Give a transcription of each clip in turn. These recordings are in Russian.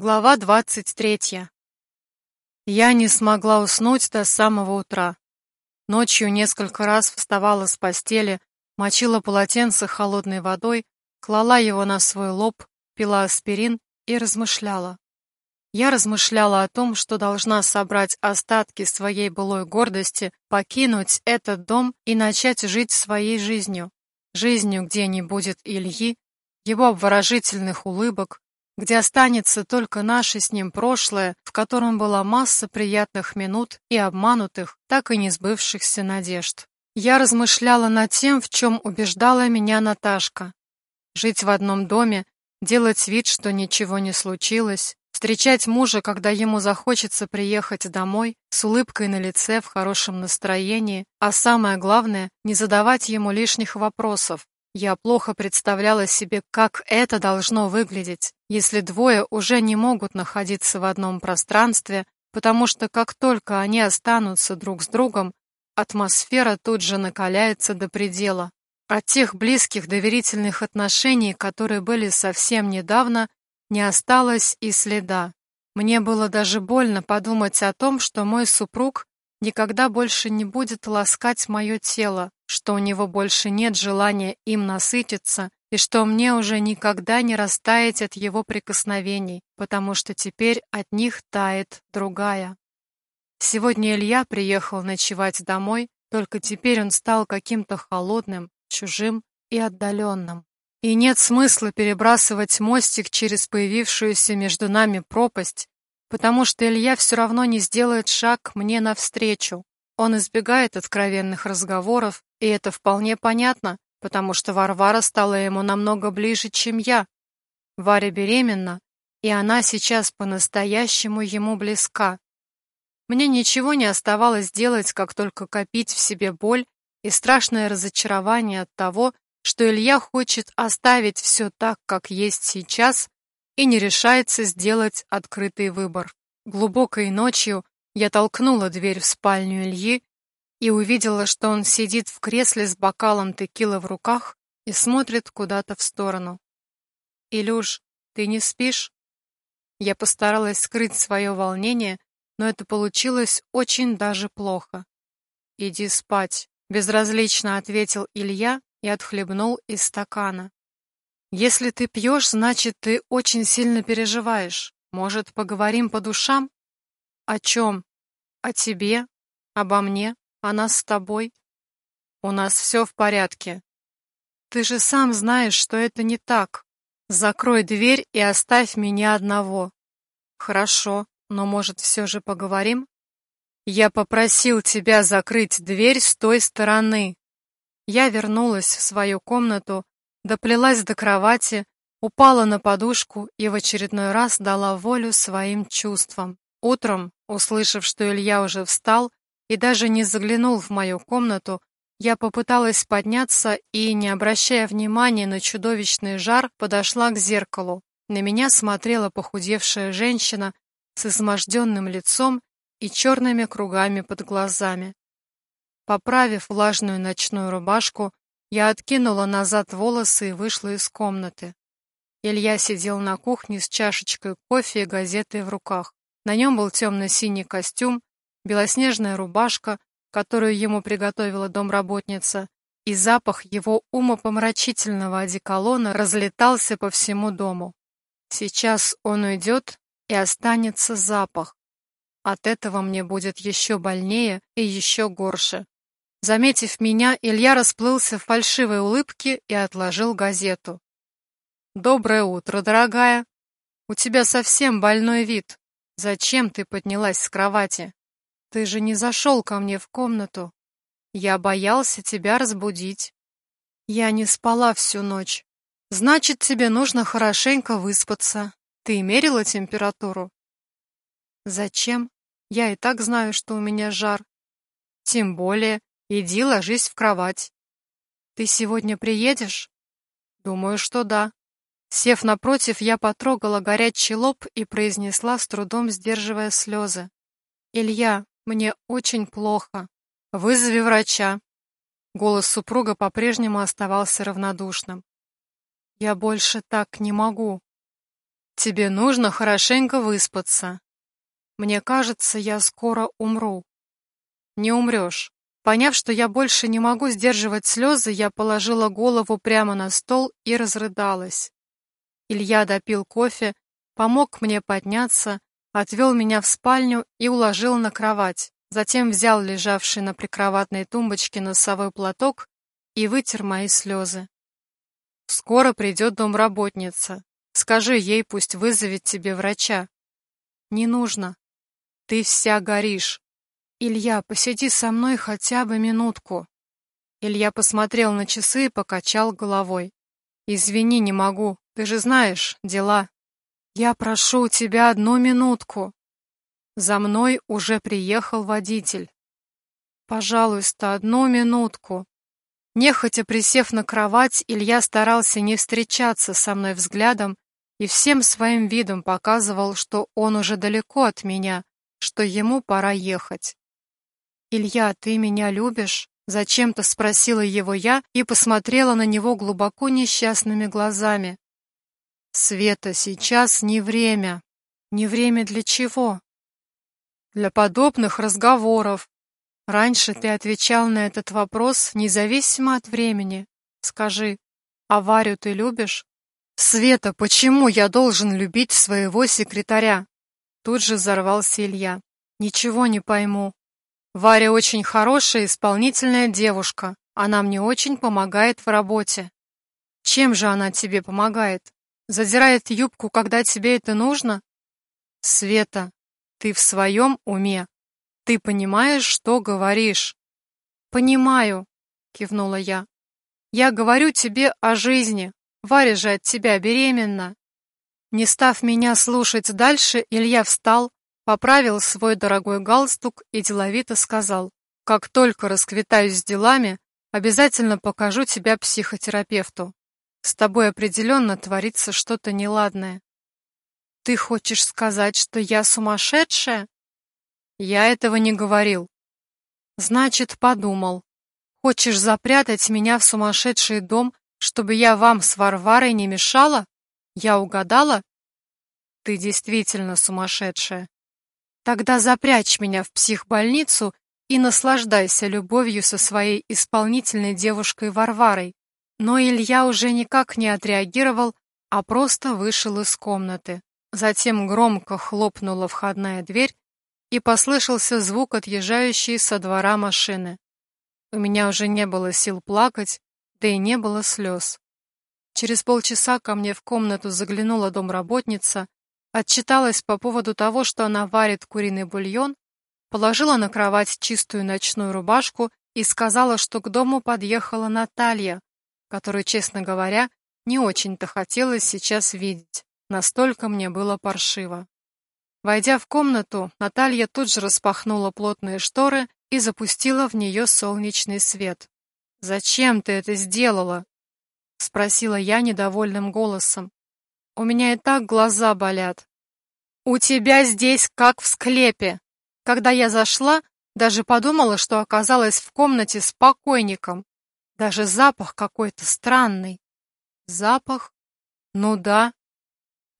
Глава двадцать третья. Я не смогла уснуть до самого утра. Ночью несколько раз вставала с постели, мочила полотенце холодной водой, клала его на свой лоб, пила аспирин и размышляла. Я размышляла о том, что должна собрать остатки своей былой гордости, покинуть этот дом и начать жить своей жизнью. Жизнью, где не будет Ильи, его обворожительных улыбок, где останется только наше с ним прошлое, в котором была масса приятных минут и обманутых, так и не сбывшихся надежд. Я размышляла над тем, в чем убеждала меня Наташка. Жить в одном доме, делать вид, что ничего не случилось, встречать мужа, когда ему захочется приехать домой, с улыбкой на лице, в хорошем настроении, а самое главное, не задавать ему лишних вопросов, я плохо представляла себе, как это должно выглядеть, если двое уже не могут находиться в одном пространстве, потому что как только они останутся друг с другом, атмосфера тут же накаляется до предела. От тех близких доверительных отношений, которые были совсем недавно, не осталось и следа. Мне было даже больно подумать о том, что мой супруг никогда больше не будет ласкать мое тело, что у него больше нет желания им насытиться и что мне уже никогда не растаять от его прикосновений, потому что теперь от них тает другая. Сегодня Илья приехал ночевать домой, только теперь он стал каким-то холодным, чужим и отдаленным. И нет смысла перебрасывать мостик через появившуюся между нами пропасть, потому что Илья все равно не сделает шаг мне навстречу. Он избегает откровенных разговоров, и это вполне понятно, потому что Варвара стала ему намного ближе, чем я. Варя беременна, и она сейчас по-настоящему ему близка. Мне ничего не оставалось делать, как только копить в себе боль и страшное разочарование от того, что Илья хочет оставить все так, как есть сейчас, и не решается сделать открытый выбор. Глубокой ночью я толкнула дверь в спальню Ильи и увидела, что он сидит в кресле с бокалом текилы в руках и смотрит куда-то в сторону. «Илюш, ты не спишь?» Я постаралась скрыть свое волнение, но это получилось очень даже плохо. «Иди спать», — безразлично ответил Илья и отхлебнул из стакана. Если ты пьешь, значит, ты очень сильно переживаешь. Может, поговорим по душам? О чем? О тебе? Обо мне? О нас с тобой? У нас все в порядке. Ты же сам знаешь, что это не так. Закрой дверь и оставь меня одного. Хорошо, но, может, все же поговорим? Я попросил тебя закрыть дверь с той стороны. Я вернулась в свою комнату, доплелась до кровати, упала на подушку и в очередной раз дала волю своим чувствам. Утром, услышав, что Илья уже встал и даже не заглянул в мою комнату, я попыталась подняться и, не обращая внимания на чудовищный жар, подошла к зеркалу. На меня смотрела похудевшая женщина с изможденным лицом и черными кругами под глазами. Поправив влажную ночную рубашку, я откинула назад волосы и вышла из комнаты. Илья сидел на кухне с чашечкой кофе и газетой в руках. На нем был темно-синий костюм, белоснежная рубашка, которую ему приготовила домработница, и запах его умопомрачительного одеколона разлетался по всему дому. Сейчас он уйдет, и останется запах. От этого мне будет еще больнее и еще горше. Заметив меня, Илья расплылся в фальшивой улыбке и отложил газету. «Доброе утро, дорогая. У тебя совсем больной вид. Зачем ты поднялась с кровати? Ты же не зашел ко мне в комнату. Я боялся тебя разбудить. Я не спала всю ночь. Значит, тебе нужно хорошенько выспаться. Ты мерила температуру?» «Зачем? Я и так знаю, что у меня жар. Тем более, Иди ложись в кровать. Ты сегодня приедешь? Думаю, что да. Сев напротив, я потрогала горячий лоб и произнесла, с трудом сдерживая слезы. «Илья, мне очень плохо. Вызови врача». Голос супруга по-прежнему оставался равнодушным. «Я больше так не могу». Тебе нужно хорошенько выспаться. Мне кажется, я скоро умру. Не умрешь. Поняв, что я больше не могу сдерживать слезы, я положила голову прямо на стол и разрыдалась. Илья допил кофе, помог мне подняться, отвел меня в спальню и уложил на кровать. Затем взял лежавший на прикроватной тумбочке носовой платок и вытер мои слезы. «Скоро придет домработница. Скажи ей, пусть вызовет тебе врача». «Не нужно. Ты вся горишь. Илья, посиди со мной хотя бы минутку». Илья посмотрел на часы и покачал головой. «Извини, не могу. Ты же знаешь, дела». «Я прошу тебя одну минутку». За мной уже приехал водитель. «Пожалуйста, одну минутку». Нехотя присев на кровать, Илья старался не встречаться со мной взглядом и всем своим видом показывал, что он уже далеко от меня, что ему пора ехать. «Илья, ты меня любишь?» Зачем-то спросила его я и посмотрела на него глубоко несчастными глазами. «Света, сейчас не время». «Не время для чего?» «Для подобных разговоров. Раньше ты отвечал на этот вопрос независимо от времени. Скажи, а Варю ты любишь? Света, почему я должен любить своего секретаря? Тут же взорвался Илья. Ничего не пойму. Варя очень хорошая исполнительная девушка. Она мне очень помогает в работе. Чем же она тебе помогает? Задирает юбку, когда тебе это нужно? Света, ты в своем уме? Ты понимаешь, что говоришь? Понимаю, кивнула я. Я говорю тебе о жизни. Варя же от тебя беременна. Не став меня слушать дальше, Илья встал, поправил свой дорогой галстук и деловито сказал, «Как только расквитаюсь с делами, обязательно покажу тебя психотерапевту. С тобой определенно творится что-то неладное». «Ты хочешь сказать, что я сумасшедшая?» Я этого не говорил. Значит, подумал. Хочешь запрятать меня в сумасшедший дом, чтобы я вам с Варварой не мешала? Я угадала? Ты действительно сумасшедшая. Тогда запрячь меня в психбольницу и наслаждайся любовью со своей исполнительной девушкой Варварой. Но Илья уже никак не отреагировал, а просто вышел из комнаты. Затем громко хлопнула входная дверь, и послышался звук отъезжающей со двора машины. У меня уже не было сил плакать, да и не было слез. Через полчаса ко мне в комнату заглянула домработница, отчиталась по поводу того, что она варит куриный бульон, положила на кровать чистую ночную рубашку и сказала, что к дому подъехала Наталья, которую, честно говоря, не очень-то хотелось сейчас видеть. Настолько мне было паршиво. Войдя в комнату, Наталья тут же распахнула плотные шторы и запустила в нее солнечный свет. «Зачем ты это сделала?» — спросила я недовольным голосом. «У меня и так глаза болят». «У тебя здесь как в склепе!» Когда я зашла, даже подумала, что оказалась в комнате с покойником. Даже запах какой-то странный. Запах? Ну да,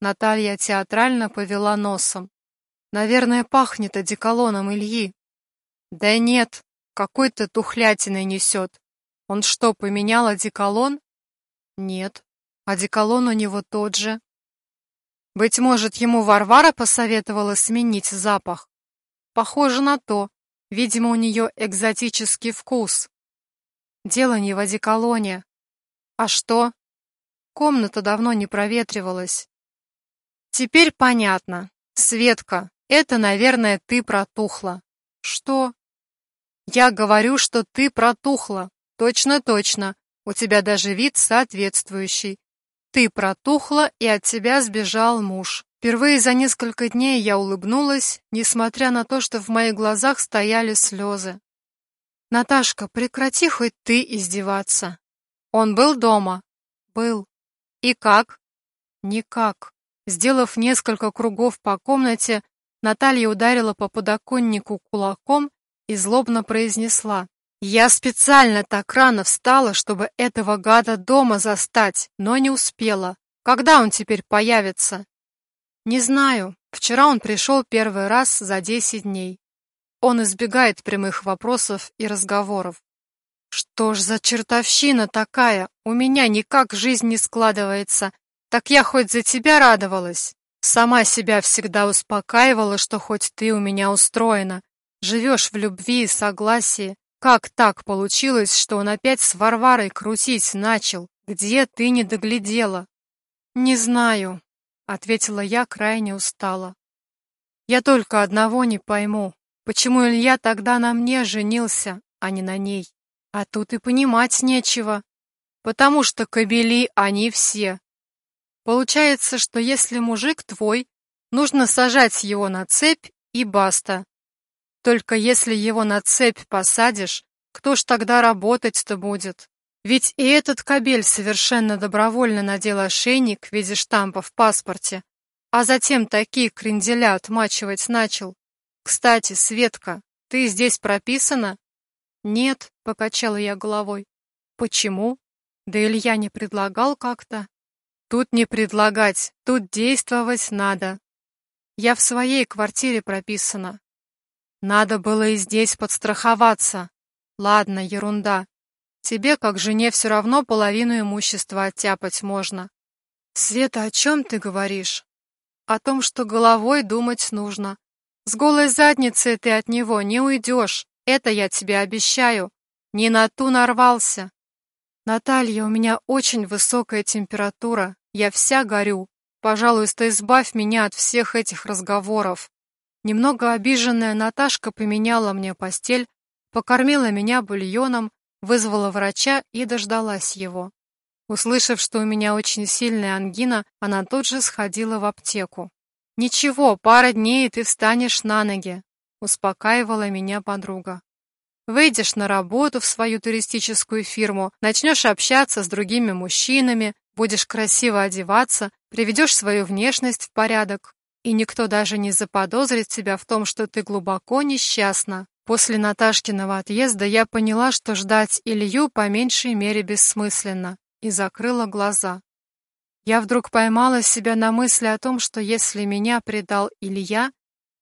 Наталья театрально повела носом. Наверное, пахнет одеколоном Ильи. Да нет, какой-то тухлятиной несет. Он что, поменял одеколон? Нет, одеколон у него тот же. Быть может, ему Варвара посоветовала сменить запах? Похоже на то. Видимо, у нее экзотический вкус. Дело не в одеколоне. А что? Комната давно не проветривалась. Теперь понятно. Светка, это, наверное, ты протухла. Что? Я говорю, что ты протухла. Точно-точно. У тебя даже вид соответствующий. Ты протухла, и от тебя сбежал муж. Впервые за несколько дней я улыбнулась, несмотря на то, что в моих глазах стояли слезы. «Наташка, прекрати хоть ты издеваться». «Он был дома?» «Был». «И как?» «Никак». Сделав несколько кругов по комнате, Наталья ударила по подоконнику кулаком и злобно произнесла. «Я специально так рано встала, чтобы этого гада дома застать, но не успела. Когда он теперь появится?» Не знаю. Вчера он пришел первый раз за десять дней. Он избегает прямых вопросов и разговоров. Что ж за чертовщина такая? У меня никак жизнь не складывается. Так я хоть за тебя радовалась. Сама себя всегда успокаивала, что хоть ты у меня устроена. Живешь в любви и согласии. Как так получилось, что он опять с Варварой крутить начал? Где ты не доглядела? Не знаю, ответила я крайне устало. Я только одного не пойму. Почему Илья тогда на мне женился, а не на ней? А тут и понимать нечего. Потому что кобели они все. Получается, что если мужик твой, нужно сажать его на цепь и баста. Только если его на цепь посадишь, кто ж тогда работать-то будет? Ведь и этот кобель совершенно добровольно надел ошейник в виде штампа в паспорте, а затем такие кренделя отмачивать начал. Кстати, Светка, ты здесь прописана? Нет, покачала я головой. Почему? Да Илья не предлагал как-то. Тут не предлагать, тут действовать надо. Я в своей квартире прописана. Надо было и здесь подстраховаться. Ладно, ерунда. Тебе, как жене, все равно половину имущества оттяпать можно. Света, о чем ты говоришь? О том, что головой думать нужно. С голой задницей ты от него не уйдешь, это я тебе обещаю. Не на ту нарвался. Наталья, у меня очень высокая температура, я вся горю. Пожалуйста, избавь меня от всех этих разговоров. Немного обиженная Наташка поменяла мне постель, покормила меня бульоном, вызвала врача и дождалась его. Услышав, что у меня очень сильная ангина, она тут же сходила в аптеку. «Ничего, пара дней, и ты встанешь на ноги», — успокаивала меня подруга. «Выйдешь на работу в свою туристическую фирму, начнешь общаться с другими мужчинами, будешь красиво одеваться, приведешь свою внешность в порядок, и никто даже не заподозрит тебя в том, что ты глубоко несчастна. После Наташкиного отъезда я поняла, что ждать Илью по меньшей мере бессмысленно, и закрыла глаза. Я вдруг поймала себя на мысли о том, что если меня предал Илья,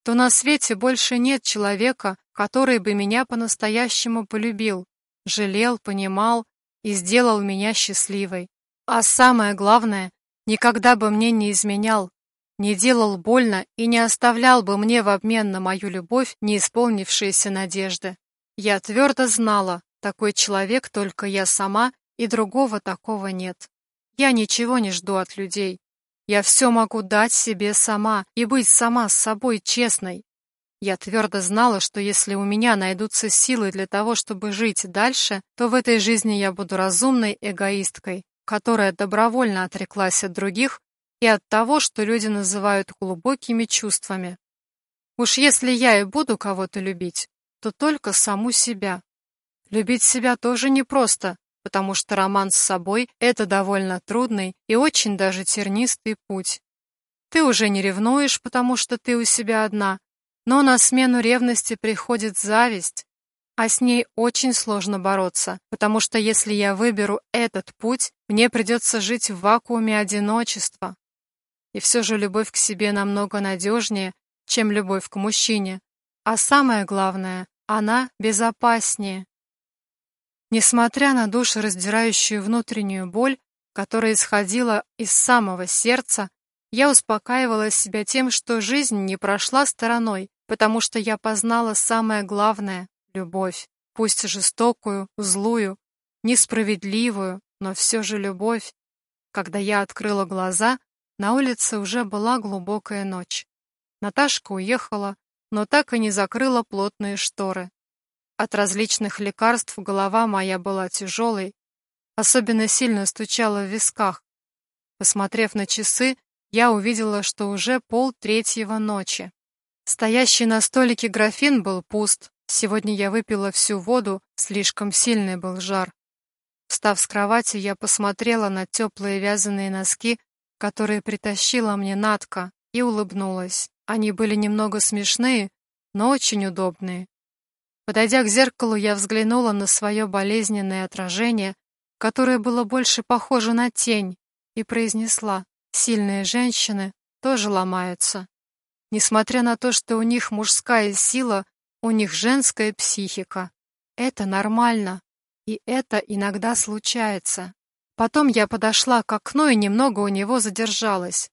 то на свете больше нет человека, который бы меня по-настоящему полюбил, жалел, понимал и сделал меня счастливой. А самое главное, никогда бы мне не изменял, не делал больно и не оставлял бы мне в обмен на мою любовь неисполнившиеся надежды. Я твердо знала, такой человек только я сама, и другого такого нет. Я ничего не жду от людей. Я все могу дать себе сама и быть сама с собой честной. Я твердо знала, что если у меня найдутся силы для того, чтобы жить дальше, то в этой жизни я буду разумной эгоисткой, которая добровольно отреклась от других и от того, что люди называют глубокими чувствами. Уж если я и буду кого-то любить, то только саму себя. Любить себя тоже непросто, потому что роман с собой — это довольно трудный и очень даже тернистый путь. Ты уже не ревнуешь, потому что ты у себя одна, но на смену ревности приходит зависть, а с ней очень сложно бороться, потому что если я выберу этот путь, мне придется жить в вакууме одиночества. И все же любовь к себе намного надежнее, чем любовь к мужчине. А самое главное, она безопаснее. Несмотря на душераздирающую внутреннюю боль, которая исходила из самого сердца, я успокаивала себя тем, что жизнь не прошла стороной, потому что я познала самое главное — любовь. Пусть жестокую, злую, несправедливую, но все же любовь. Когда я открыла глаза, на улице уже была глубокая ночь. Наташка уехала, но так и не закрыла плотные шторы. От различных лекарств голова моя была тяжелой, особенно сильно стучала в висках. Посмотрев на часы, я увидела, что уже пол третьего ночи. Стоящий на столике графин был пуст. Сегодня я выпила всю воду, слишком сильный был жар. Встав с кровати, я посмотрела на теплые вязаные носки, которые притащила мне Натка, и улыбнулась. Они были немного смешные, но очень удобные. Подойдя к зеркалу, я взглянула на свое болезненное отражение, которое было больше похоже на тень, и произнесла «Сильные женщины тоже ломаются. Несмотря на то, что у них мужская сила, у них женская психика. Это нормально, и это иногда случается. Потом я подошла к окну и немного у него задержалась.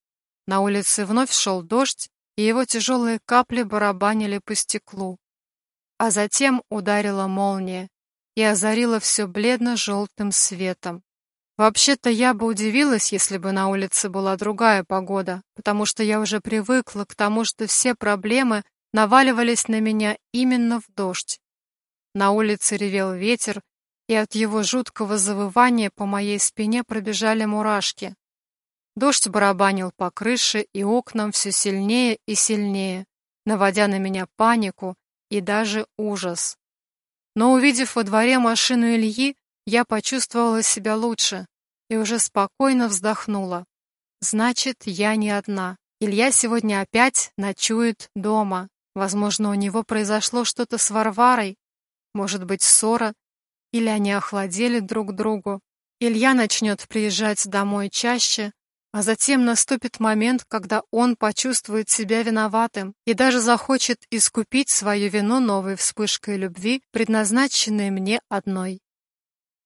На улице вновь шел дождь, и его тяжелые капли барабанили по стеклу. А затем ударила молния и озарила все бледно-желтым светом. Вообще-то я бы удивилась, если бы на улице была другая погода, потому что я уже привыкла к тому, что все проблемы наваливались на меня именно в дождь. На улице ревел ветер, и от его жуткого завывания по моей спине пробежали мурашки. Дождь барабанил по крыше и окнам все сильнее и сильнее, наводя на меня панику и даже ужас. Но увидев во дворе машину Ильи, я почувствовала себя лучше и уже спокойно вздохнула. Значит, я не одна. Илья сегодня опять ночует дома. Возможно, у него произошло что-то с Варварой. Может быть, ссора. Или они охладели друг другу. Илья начнет приезжать домой чаще, а затем наступит момент, когда он почувствует себя виноватым и даже захочет искупить свою вину новой вспышкой любви, предназначенной мне одной.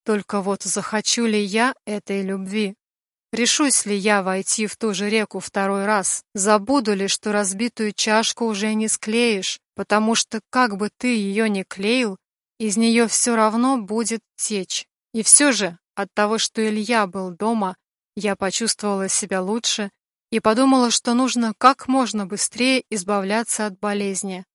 Только вот захочу ли я этой любви? Решусь ли я войти в ту же реку второй раз? Забуду ли, что разбитую чашку уже не склеишь, потому что как бы ты ее ни клеил, из нее все равно будет течь. И все же от того, что Илья был дома, я почувствовала себя лучше и подумала, что нужно как можно быстрее избавляться от болезни.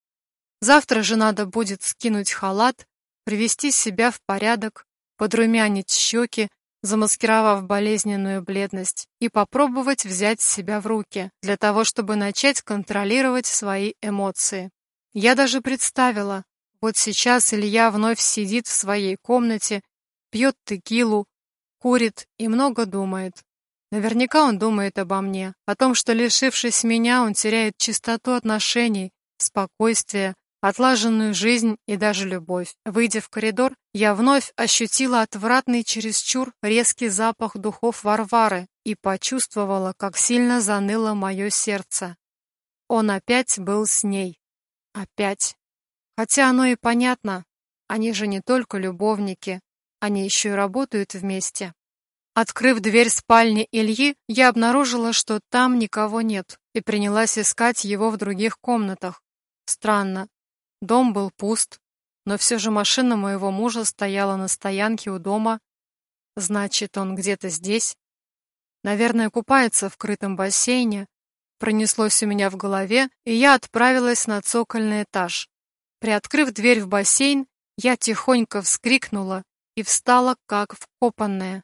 Завтра же надо будет скинуть халат, привести себя в порядок, подрумянить щеки, замаскировав болезненную бледность, и попробовать взять себя в руки, для того, чтобы начать контролировать свои эмоции. Я даже представила, вот сейчас Илья вновь сидит в своей комнате, пьет текилу, курит и много думает. Наверняка он думает обо мне, о том, что, лишившись меня, он теряет чистоту отношений, спокойствие, отлаженную жизнь и даже любовь. Выйдя в коридор, я вновь ощутила отвратный чересчур резкий запах духов Варвары и почувствовала, как сильно заныло мое сердце. Он опять был с ней. Опять. Хотя оно и понятно, они же не только любовники, они еще и работают вместе. Открыв дверь спальни Ильи, я обнаружила, что там никого нет, и принялась искать его в других комнатах. Странно, Дом был пуст, но все же машина моего мужа стояла на стоянке у дома. Значит, он где-то здесь. Наверное, купается в крытом бассейне. Пронеслось у меня в голове, и я отправилась на цокольный этаж. Приоткрыв дверь в бассейн, я тихонько вскрикнула и встала как вкопанная.